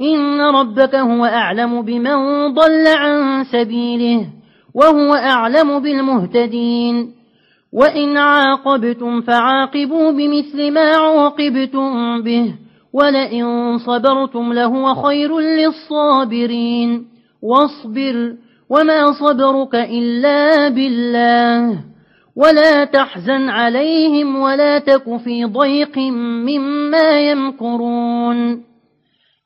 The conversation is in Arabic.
إن ربك هو أعلم بمن ضل عن سبيله وهو أعلم بالمهتدين. وإن عاقبتم فعاقبوا بمثل ما عوقبتم به ولئن صبرتم لهو خير للصابرين. واصبر وما صبرك إلا بالله. ولا تحزن عليهم ولا تك في ضيق مما يمكرون.